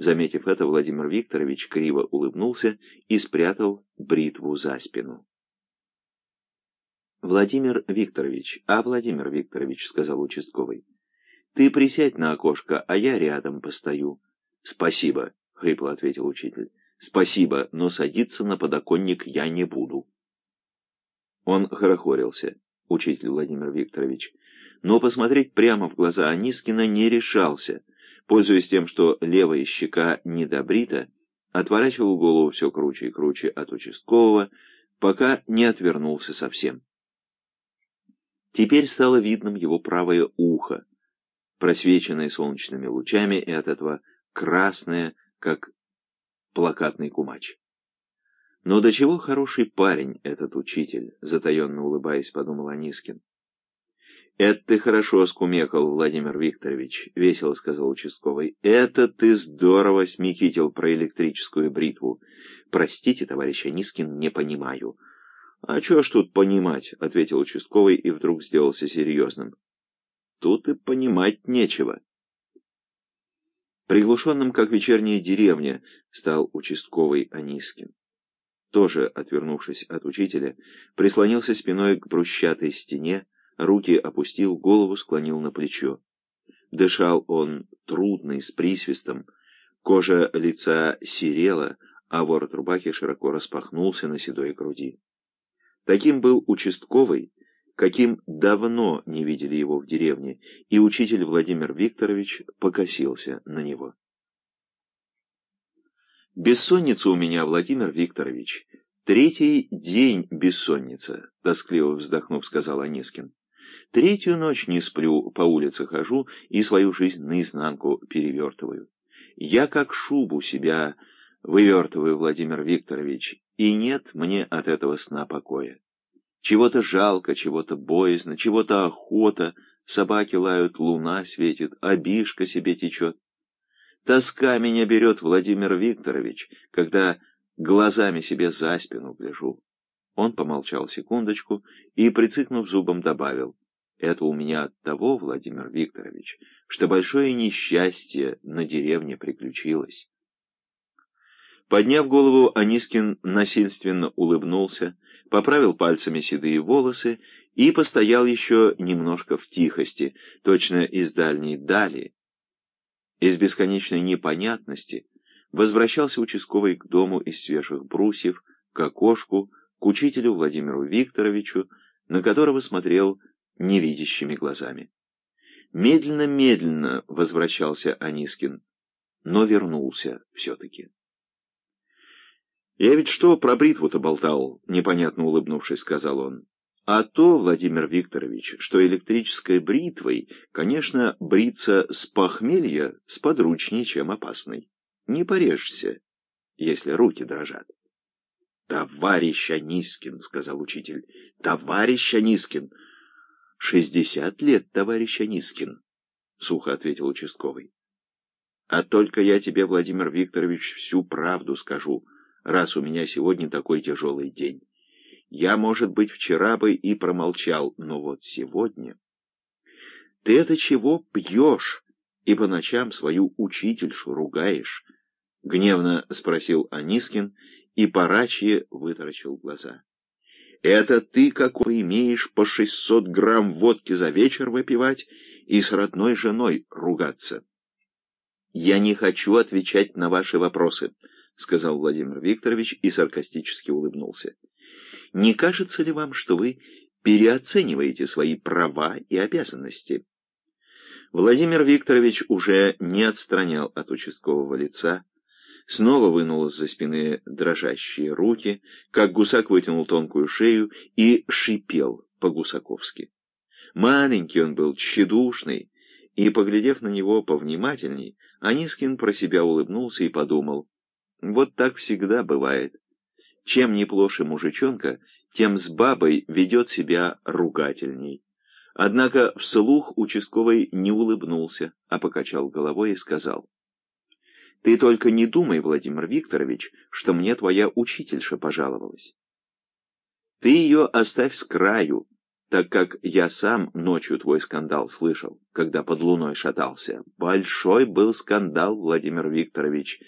Заметив это, Владимир Викторович криво улыбнулся и спрятал бритву за спину. «Владимир Викторович, а Владимир Викторович», — сказал участковый, — «ты присядь на окошко, а я рядом постою». «Спасибо», — хрипло ответил учитель. «Спасибо, но садиться на подоконник я не буду». Он хорохорился, учитель Владимир Викторович, но посмотреть прямо в глаза Анискина не решался, пользуясь тем, что левая щека недобрита, отворачивал голову все круче и круче от участкового, пока не отвернулся совсем. Теперь стало видным его правое ухо, просвеченное солнечными лучами, и от этого красное, как плакатный кумач. Но до чего хороший парень этот учитель, затаенно улыбаясь, подумал Анискин. «Это ты хорошо скумекал, Владимир Викторович», — весело сказал участковый. «Это ты здорово смекитил про электрическую бритву. Простите, товарищ Анискин, не понимаю». «А чё ж тут понимать?» — ответил участковый и вдруг сделался серьезным. «Тут и понимать нечего». Приглушенным, как вечерняя деревня, стал участковый Анискин. Тоже, отвернувшись от учителя, прислонился спиной к брусчатой стене, руки опустил, голову склонил на плечо. Дышал он трудно и с присвистом, кожа лица серела, а ворот рубахи широко распахнулся на седой груди. Таким был участковый, каким давно не видели его в деревне, и учитель Владимир Викторович покосился на него. «Бессонница у меня, Владимир Викторович. Третий день бессонница», — тоскливо вздохнув, сказал Анискин. «Третью ночь не сплю, по улице хожу и свою жизнь наизнанку перевертываю. Я как шубу себя вывертываю, Владимир Викторович, и нет мне от этого сна покоя. Чего-то жалко, чего-то боязно, чего-то охота, собаки лают, луна светит, обишка себе течет. Тоска меня берет, Владимир Викторович, когда глазами себе за спину гляжу. Он помолчал секундочку и, прицикнув зубом, добавил, «Это у меня от того, Владимир Викторович, что большое несчастье на деревне приключилось». Подняв голову, Анискин насильственно улыбнулся, поправил пальцами седые волосы и постоял еще немножко в тихости, точно из дальней дали. Из бесконечной непонятности возвращался участковый к дому из свежих брусьев, к окошку, к учителю Владимиру Викторовичу, на которого смотрел невидящими глазами. Медленно-медленно возвращался Анискин, но вернулся все-таки. «Я ведь что про бритву-то болтал?» — непонятно улыбнувшись, сказал он. «А то, Владимир Викторович, что электрической бритвой, конечно, бриться с похмелья сподручнее, чем опасной. Не порежешься, если руки дрожат». «Товарищ Анискин», — сказал учитель, — «товарищ Анискин». «Шестьдесят лет, товарищ Анискин», — сухо ответил участковый. «А только я тебе, Владимир Викторович, всю правду скажу» раз у меня сегодня такой тяжелый день. Я, может быть, вчера бы и промолчал, но вот сегодня... Ты это чего пьешь и по ночам свою учительшу ругаешь? Гневно спросил Анискин и порачье вытаращил глаза. Это ты какой имеешь по шестьсот грамм водки за вечер выпивать и с родной женой ругаться? Я не хочу отвечать на ваши вопросы. — сказал Владимир Викторович и саркастически улыбнулся. «Не кажется ли вам, что вы переоцениваете свои права и обязанности?» Владимир Викторович уже не отстранял от участкового лица, снова вынул из-за спины дрожащие руки, как гусак вытянул тонкую шею и шипел по-гусаковски. Маленький он был, тщедушный, и, поглядев на него повнимательней, Анискин про себя улыбнулся и подумал — вот так всегда бывает. Чем не плоше мужичонка, тем с бабой ведет себя ругательней. Однако вслух участковый не улыбнулся, а покачал головой и сказал. «Ты только не думай, Владимир Викторович, что мне твоя учительша пожаловалась. Ты ее оставь с краю, так как я сам ночью твой скандал слышал, когда под луной шатался. Большой был скандал, Владимир Викторович.